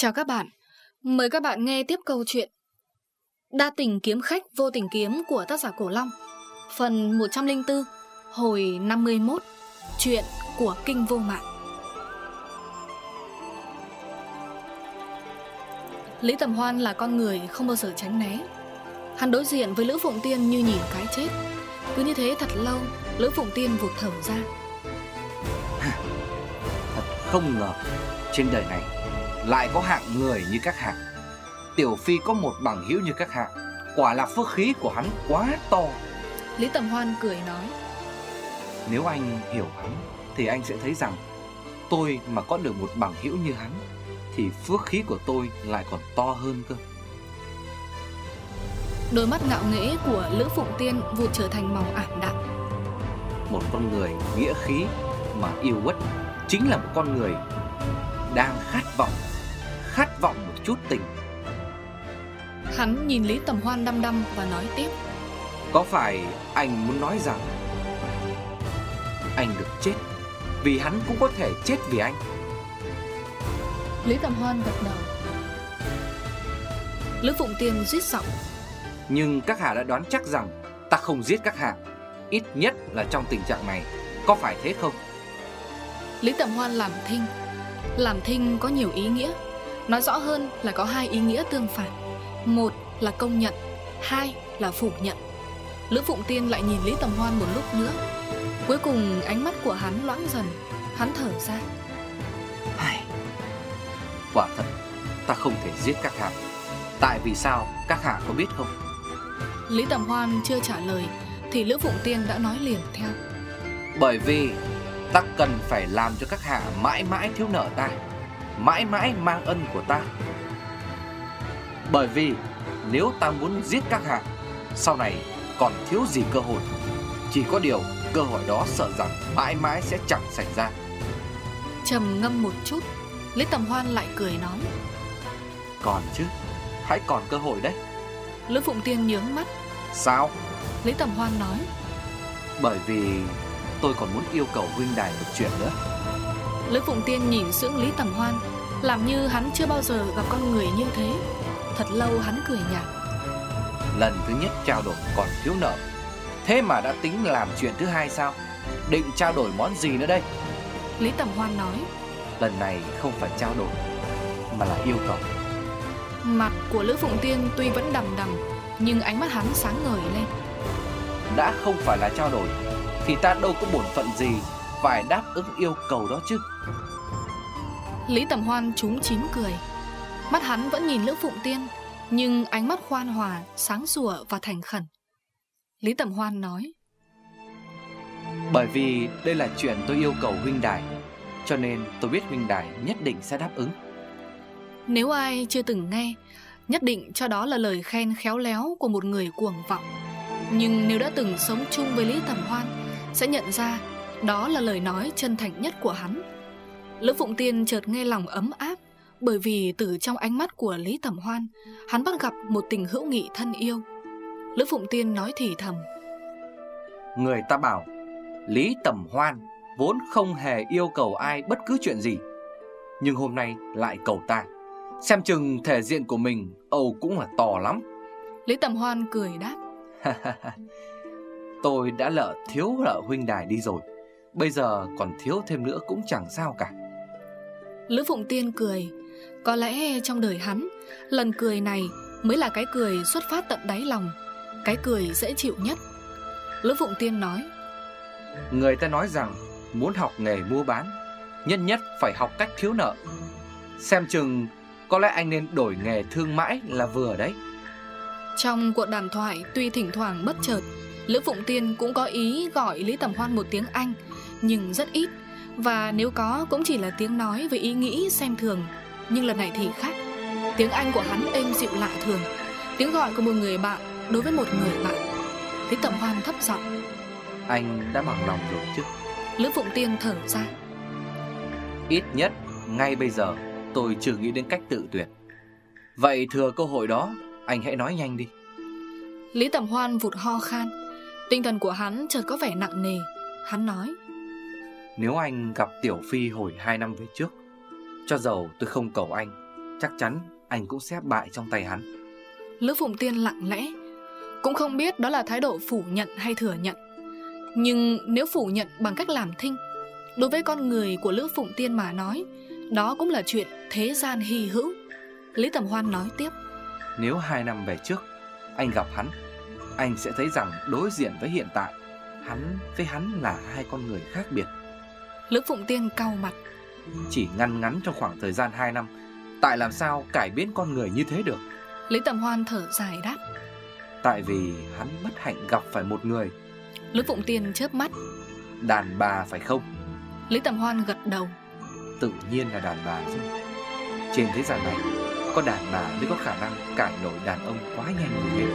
Chào các bạn, mời các bạn nghe tiếp câu chuyện Đa tình kiếm khách vô tình kiếm của tác giả Cổ Long. Phần 104, hồi 51, chuyện của Kinh Vô Mạng. Lý Tầm Hoan là con người không bao giờ tránh né. Hắn đối diện với Lữ Phụng Tiên như nhìn cái chết. Cứ như thế thật lâu, Lữ Phụng Tiên vụt thở ra. Thật không ngờ Trên đời này lại có hạng người như các hạng. Tiểu Phi có một bằng hữu như các hạng. Quả là phước khí của hắn quá to. Lý Tầm Hoan cười nói. Nếu anh hiểu hắn Thì anh sẽ thấy rằng Tôi mà có được một bằng hữu như hắn Thì phước khí của tôi lại còn to hơn cơ. Đôi mắt ngạo nghễ của Lữ Phụng Tiên vụt trở thành màu ảm đạm. Một con người nghĩa khí mà yêu quất Chính là một con người đang khát vọng Khát vọng một chút tình. Hắn nhìn Lý Tầm Hoan đăm đăm và nói tiếp. Có phải anh muốn nói rằng Anh được chết Vì hắn cũng có thể chết vì anh? Lý Tầm Hoan gật đầu. Lữ Phụng Tiên rít giọng. Nhưng các hạ đã đoán chắc rằng Ta không giết các hạ Ít nhất là trong tình trạng này Có phải thế không? Lý Tầm Hoan làm thinh. Làm thinh có nhiều ý nghĩa Nói rõ hơn là có hai ý nghĩa tương phản. Một là công nhận Hai là phủ nhận. Lữ Phụng Tiên lại nhìn Lý Tầm Hoan một lúc nữa. Cuối cùng ánh mắt của hắn loãng dần Hắn thở ra. Ai... Quả thật Ta không thể giết các hạ. Tại vì sao? Các hạ có biết không? Lý Tầm Hoan chưa trả lời Thì Lữ Phụng Tiên đã nói liền theo. Bởi vì Ta cần phải làm cho các hạ mãi mãi thiếu nợ ta Mãi mãi mang ân của ta. Bởi vì nếu ta muốn giết các hạ Sau này còn thiếu gì cơ hội? Chỉ có điều cơ hội đó sợ rằng mãi mãi sẽ chẳng xảy ra. Trầm ngâm một chút Lý Tầm Hoan lại cười nói. Còn chứ Hãy còn cơ hội đấy. Lữ Phụng Tiên nhướng mắt. Sao? Lý Tầm Hoan nói. Bởi vì tôi còn muốn yêu cầu huynh đài một chuyện nữa Lữ Phụng Tiên nhìn sững Lý Tầm Hoan Làm như hắn chưa bao giờ gặp con người như thế. Thật lâu hắn cười nhạt. Lần thứ nhất trao đổi còn thiếu nợ. Thế mà đã tính làm chuyện thứ hai sao? Định trao đổi món gì nữa đây? Lý Tầm Hoan nói. Lần này không phải trao đổi Mà là yêu cầu. Mặt của Lữ Phụng Tiên tuy vẫn đầm đầm Nhưng ánh mắt hắn sáng ngời lên. Đã không phải là trao đổi Thì ta đâu có bổn phận gì Phải đáp ứng yêu cầu đó chứ. Lý Tầm Hoan trúng chím cười. Mắt hắn vẫn nhìn Lữ Phụng Tiên Nhưng ánh mắt khoan hòa, sáng sủa và thành khẩn. Lý Tầm Hoan nói Bởi vì đây là chuyện tôi yêu cầu huynh đài Cho nên tôi biết huynh đài nhất định sẽ đáp ứng. Nếu ai chưa từng nghe Nhất định cho đó là lời khen khéo léo của một người cuồng vọng. Nhưng nếu đã từng sống chung với Lý Tầm Hoan Sẽ nhận ra đó là lời nói chân thành nhất của hắn. Lữ Phụng Tiên chợt nghe lòng ấm áp Bởi vì từ trong ánh mắt của Lý Tầm Hoan Hắn bắt gặp một tình hữu nghị thân yêu. Lữ Phụng Tiên nói thì thầm. Người ta bảo Lý Tầm Hoan vốn không hề yêu cầu ai bất cứ chuyện gì Nhưng hôm nay lại cầu ta. Xem chừng thể diện của mình Âu cũng là to lắm. Lý Tầm Hoan cười đáp. Tôi đã lỡ thiếu nợ huynh đài đi rồi Bây giờ còn thiếu thêm nữa cũng chẳng sao cả. Lữ Phụng Tiên cười. Có lẽ trong đời hắn Lần cười này mới là cái cười xuất phát tận đáy lòng. Cái cười dễ chịu nhất. Lữ Phụng Tiên nói. Người ta nói rằng Muốn học nghề mua bán Nhất nhất phải học cách thiếu nợ. Xem chừng Có lẽ anh nên đổi nghề thương mãi là vừa đấy. Trong cuộc đàm thoại Tuy thỉnh thoảng bất chợt Lữ Phụng Tiên cũng có ý gọi Lý Tầm Hoan một tiếng Anh Nhưng rất ít. Và nếu có cũng chỉ là tiếng nói với ý nghĩ xem thường. Nhưng lần này thì khác. Tiếng Anh của hắn êm dịu lạ thường. Tiếng gọi của một người bạn đối với một người bạn. Lý Tầm Hoan thấp giọng. Anh đã bằng lòng rồi chứ? Lữ Phụng Tiên thở ra. Ít nhất ngay bây giờ tôi chưa nghĩ đến cách tự tuyệt. Vậy thừa cơ hội đó Anh hãy nói nhanh đi. Lý Tầm Hoan vụt ho khan. Tinh thần của hắn chợt có vẻ nặng nề. Hắn nói Nếu anh gặp Tiểu Phi hồi 2 năm về trước Cho dầu tôi không cầu anh Chắc chắn anh cũng sẽ bại trong tay hắn. Lữ Phụng Tiên lặng lẽ Cũng không biết đó là thái độ phủ nhận hay thừa nhận. Nhưng nếu phủ nhận bằng cách làm thinh Đối với con người của Lữ Phụng Tiên mà nói Đó cũng là chuyện thế gian hy hữu. Lý Tầm Hoan nói tiếp. Nếu hai năm về trước Anh gặp hắn Anh sẽ thấy rằng đối diện với hiện tại Hắn với hắn là hai con người khác biệt Lữ Phụng Tiên cau mặt. Chỉ ngăn ngắn trong khoảng thời gian 2 năm Tại làm sao cải biến con người như thế được? Lý Tầm Hoan thở dài đáp. Tại vì hắn bất hạnh gặp phải một người. Lữ Phụng Tiên chớp mắt. Đàn bà phải không? Lý Tầm Hoan gật đầu. Tự nhiên là đàn bà chứ. Trên thế gian này Có đàn bà mới có khả năng cải nổi đàn ông quá nhanh như thế.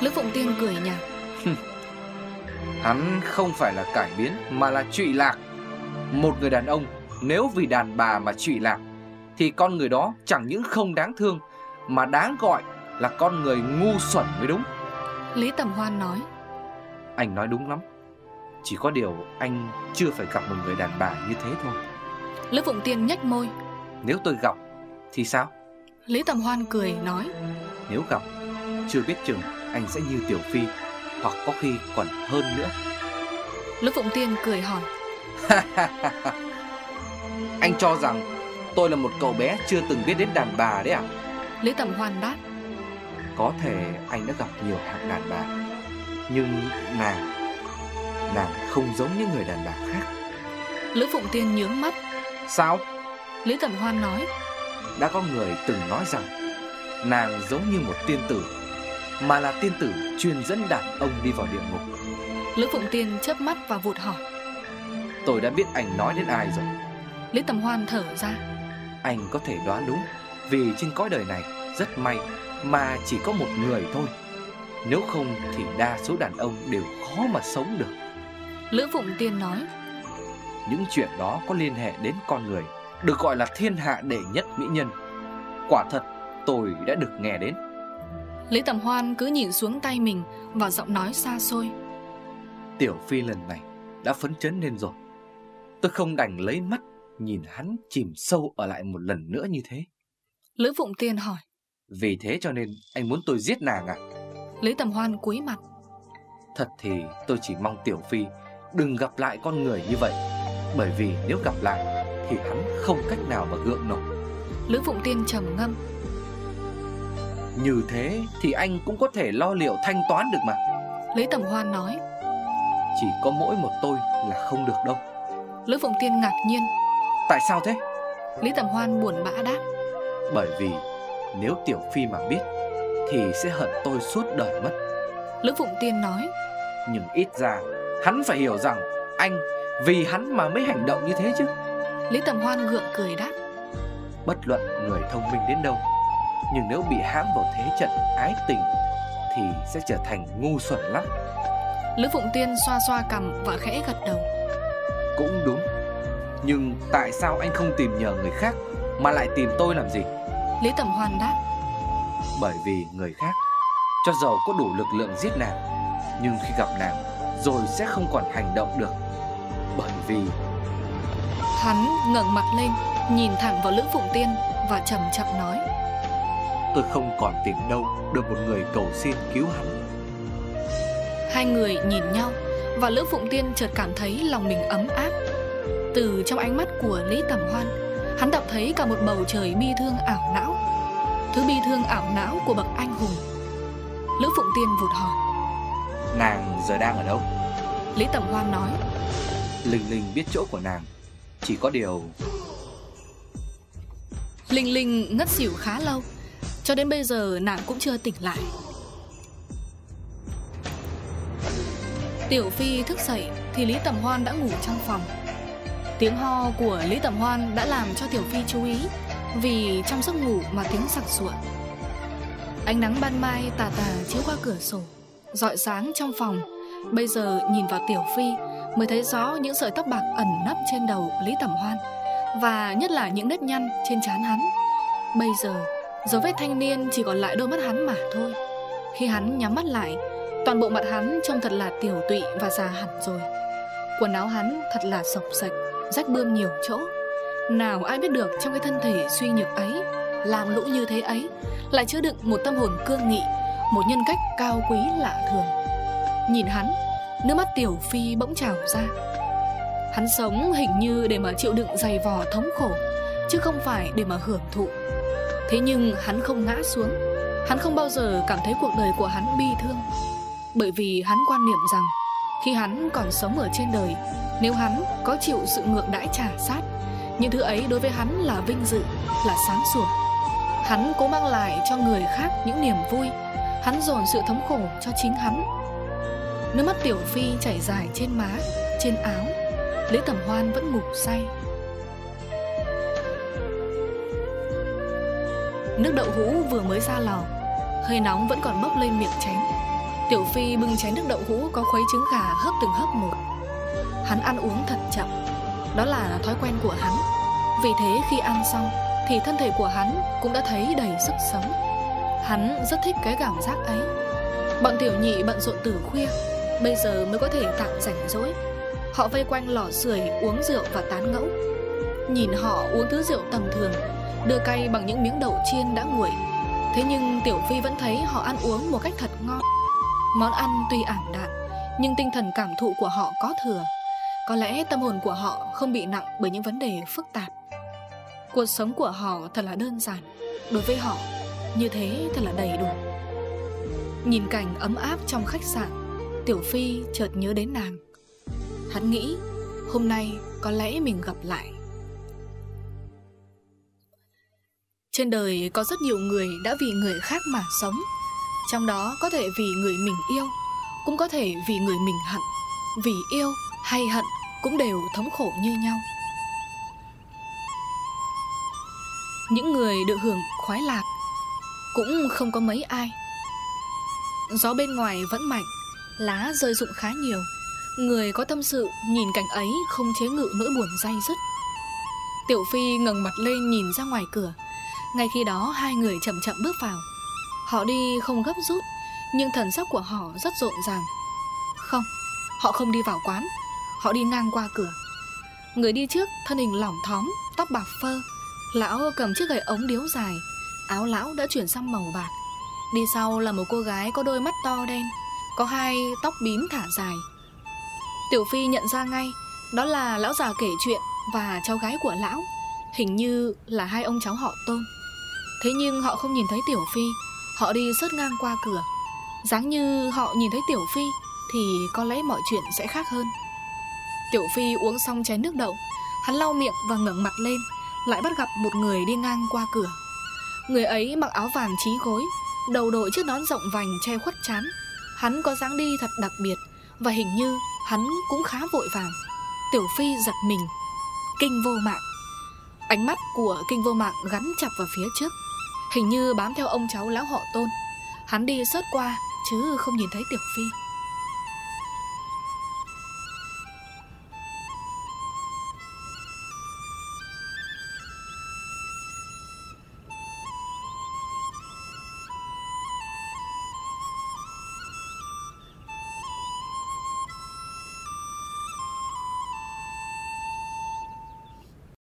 Lữ Phụng Tiên cười nhạt. Hắn không phải là cải biến Mà là trụy lạc Một người đàn ông Nếu vì đàn bà mà trụy lạc Thì con người đó chẳng những không đáng thương Mà đáng gọi là con người ngu xuẩn mới đúng. Lý Tầm Hoan nói. Anh nói đúng lắm. Chỉ có điều anh chưa phải gặp một người đàn bà như thế thôi. Lữ Phụng Tiên nhếch môi. Nếu tôi gặp thì sao? Lý Tầm Hoan cười nói. Nếu gặp Chưa biết chừng anh sẽ như Tiểu Phi Hoặc có khi còn hơn nữa. Lữ Phụng Tiên cười hỏi Anh cho rằng tôi là một cậu bé chưa từng biết đến đàn bà đấy à? Lý Tầm Hoan đáp. Có thể anh đã gặp nhiều hạng đàn bà Nhưng nàng Nàng không giống những người đàn bà khác. Lữ Phụng Tiên nhướng mắt. Sao? Lý Tầm Hoan nói. Đã có người từng nói rằng Nàng giống như một tiên tử Mà là tiên tử chuyên dẫn đàn ông đi vào địa ngục. Lữ Phụng Tiên chớp mắt và vụt hỏi Tôi đã biết anh nói đến ai rồi. Lý Tầm Hoan thở ra. Anh có thể đoán đúng Vì trên cõi đời này rất may Mà chỉ có một người thôi. Nếu không thì đa số đàn ông đều khó mà sống được. Lữ Phụng Tiên nói Những chuyện đó có liên hệ đến con người Được gọi là thiên hạ đệ nhất mỹ nhân. Quả thật tôi đã được nghe đến. Lý Tầm Hoan cứ nhìn xuống tay mình Và giọng nói xa xôi. Tiểu Phi lần này đã phấn chấn lên rồi Tôi không đành lấy mắt Nhìn hắn chìm sâu ở lại một lần nữa như thế. Lữ Phụng Tiên hỏi. Vì thế cho nên anh muốn tôi giết nàng à? Lý Tầm Hoan cúi mặt. Thật thì tôi chỉ mong Tiểu Phi Đừng gặp lại con người như vậy Bởi vì nếu gặp lại Thì hắn không cách nào mà gượng nổi. Lữ Phụng Tiên trầm ngâm. Như thế thì anh cũng có thể lo liệu thanh toán được mà. Lý Tầm Hoan nói. Chỉ có mỗi một tôi là không được đâu Lữ Phụng Tiên ngạc nhiên. Tại sao thế? Lý Tầm Hoan buồn bã đáp. Bởi vì nếu Tiểu Phi mà biết Thì sẽ hận tôi suốt đời mất. Lữ Phụng Tiên nói. Nhưng ít ra hắn phải hiểu rằng Anh vì hắn mà mới hành động như thế chứ. Lý Tầm Hoan gượng cười đáp. Bất luận người thông minh đến đâu Nhưng nếu bị hãm vào thế trận ái tình Thì sẽ trở thành ngu xuẩn lắm. Lữ Phụng Tiên xoa xoa cằm và khẽ gật đầu Cũng đúng. Nhưng tại sao anh không tìm nhờ người khác Mà lại tìm tôi làm gì? Lý Tầm Hoan đáp. Bởi vì người khác Cho dầu có đủ lực lượng giết nàng Nhưng khi gặp nàng Rồi sẽ không còn hành động được. Bởi vì Hắn ngẩng mặt lên Nhìn thẳng vào Lữ Phụng Tiên Và chậm chậm nói. Tôi không còn tìm đâu Được một người cầu xin cứu hắn. Hai người nhìn nhau Và Lữ Phụng Tiên chợt cảm thấy lòng mình ấm áp. Từ trong ánh mắt của Lý Tầm Hoan Hắn đọc thấy cả một bầu trời bi thương ảo não. Thứ bi thương ảo não của bậc anh hùng. Lữ Phụng Tiên vụt hỏi. Nàng giờ đang ở đâu? Lý Tầm Hoan nói. Linh Linh biết chỗ của nàng Chỉ có điều Linh Linh ngất xỉu khá lâu Cho đến bây giờ nàng cũng chưa tỉnh lại Tiểu Phi thức dậy Thì Lý Tầm Hoan đã ngủ trong phòng. Tiếng ho của Lý Tầm Hoan đã làm cho Tiểu Phi chú ý, Vì trong giấc ngủ mà tiếng sặc sụa Ánh nắng ban mai tà tà chiếu qua cửa sổ, Rọi sáng trong phòng. Bây giờ nhìn vào Tiểu Phi Mới thấy rõ những sợi tóc bạc ẩn nấp trên đầu Lý Tầm Hoan, Và nhất là những nếp nhăn trên trán hắn. Bây giờ, Dấu vết thanh niên chỉ còn lại đôi mắt hắn mà thôi. Khi hắn nhắm mắt lại Toàn bộ mặt hắn trông thật là tiểu tụy và già hẳn rồi. Quần áo hắn thật là sọc sạch, Rách bươm nhiều chỗ. Nào ai biết được trong cái thân thể suy nhược ấy, làm lũ như thế ấy, Lại chứa đựng một tâm hồn cương nghị, Một nhân cách cao quý lạ thường. Nhìn hắn, Nước mắt Tiểu Phi bỗng trào ra. Hắn sống hình như để mà chịu đựng dày vò thống khổ, Chứ không phải để mà hưởng thụ. Thế nhưng hắn không ngã xuống, Hắn không bao giờ cảm thấy cuộc đời của hắn bi thương. Bởi vì hắn quan niệm rằng, Khi hắn còn sống ở trên đời, Nếu hắn có chịu sự ngược đãi trả sát, Những thứ ấy đối với hắn là vinh dự, Là sáng sủa. Hắn cố mang lại cho người khác những niềm vui, Hắn dồn sự thống khổ cho chính hắn. Nước mắt Tiểu Phi chảy dài trên má, Trên áo Lý Tẩm Hoan vẫn ngủ say. Nước đậu hũ vừa mới ra lò, Hơi nóng vẫn còn bốc lên miệng chén. Tiểu Phi bưng chén nước đậu hũ có khuấy trứng gà hớp từng hớp một. Hắn ăn uống thật chậm. Đó là thói quen của hắn. Vì thế khi ăn xong, Thì thân thể của hắn cũng đã thấy đầy sức sống. Hắn rất thích cái cảm giác ấy. Bọn tiểu nhị bận rộn từ khuya, Bây giờ mới có thể tạm rảnh rỗi. Họ vây quanh lò sưởi uống rượu và tán ngẫu. Nhìn họ uống thứ rượu tầm thường, Đưa cay bằng những miếng đậu chiên đã nguội. Thế nhưng Tiểu Phi vẫn thấy họ ăn uống một cách thật ngon. Món ăn tuy ảm đạm, Nhưng tinh thần cảm thụ của họ có thừa. Có lẽ tâm hồn của họ không bị nặng bởi những vấn đề phức tạp. Cuộc sống của họ thật là đơn giản, Đối với họ, Như thế thật là đầy đủ. Nhìn cảnh ấm áp trong khách sạn, Tiểu Phi chợt nhớ đến nàng. Hắn nghĩ, Hôm nay có lẽ mình gặp lại. Trên đời có rất nhiều người đã vì người khác mà sống. Trong đó có thể vì người mình yêu, Cũng có thể vì người mình hận. Vì yêu hay hận cũng đều thống khổ như nhau. Những người được hưởng khoái lạc Cũng không có mấy ai. Gió bên ngoài vẫn mạnh, Lá rơi rụng khá nhiều. Người có tâm sự nhìn cảnh ấy không chế ngự nỗi buồn dai dứt. Tiểu Phi ngẩng mặt lên nhìn ra ngoài cửa. Ngay khi đó hai người chậm chậm bước vào. Họ đi không gấp rút Nhưng thần sắc của họ rất rộn ràng. Không, họ không đi vào quán Họ đi ngang qua cửa. Người đi trước thân hình lỏng thóm Tóc bạc phơ Lão cầm chiếc gậy ống điếu dài Áo lão đã chuyển sang màu bạc. Đi sau là một cô gái có đôi mắt to đen Có hai tóc bím thả dài. Tiểu Phi nhận ra ngay Đó là lão già kể chuyện Và cháu gái của lão Hình như là hai ông cháu họ tôn. Thế nhưng họ không nhìn thấy Tiểu Phi Họ đi sớt ngang qua cửa. Dáng như họ nhìn thấy Tiểu Phi, Thì có lẽ mọi chuyện sẽ khác hơn. Tiểu Phi uống xong chén nước đậu, Hắn lau miệng và ngẩng mặt lên, Lại bắt gặp một người đi ngang qua cửa. Người ấy mặc áo vàng trí gối, Đầu đội chiếc nón rộng vành che khuất chán. Hắn có dáng đi thật đặc biệt, Và hình như hắn cũng khá vội vàng. Tiểu Phi giật mình. Kinh vô mạng. Ánh mắt của kinh vô mạng gắn chặt vào phía trước. Hình như bám theo ông cháu lão họ tôn. Hắn đi sớt qua, Chứ không nhìn thấy Tiểu Phi.